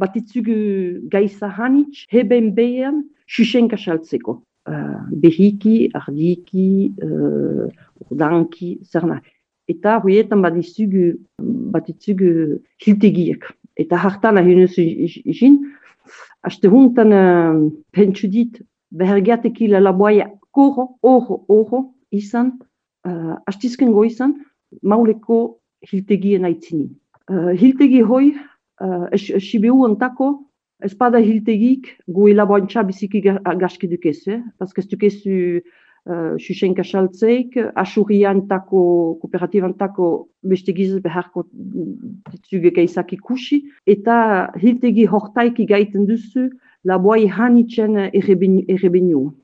batitzugu gaiza hanitz, heben behan, susenka saltzeko. Uh, berriki, ardiki, uh, urdanki, zer nahi. Eta huietan batitzugu, batitzugu hiltegiek. Eta hartan ahinuz izin, haste huntan uh, pentsu dit, behergeatekila laboaia koro, oro, oro, izan, uh, hastizkengo izan, mauleko hiltegien aitzini. Uh, hiltegi hoi, uh, sibiu ontako, espada hiltegik gu laboantxa biziki gaski dukezu, eh? paske ez dukezu uh, susenka saltzeik, asurian tako, kooperativan tako beste gizez beharko ditzuge geizak ikusi, eta hiltegi hortaiki gaiten duzu, laboai hanitzen errebenu.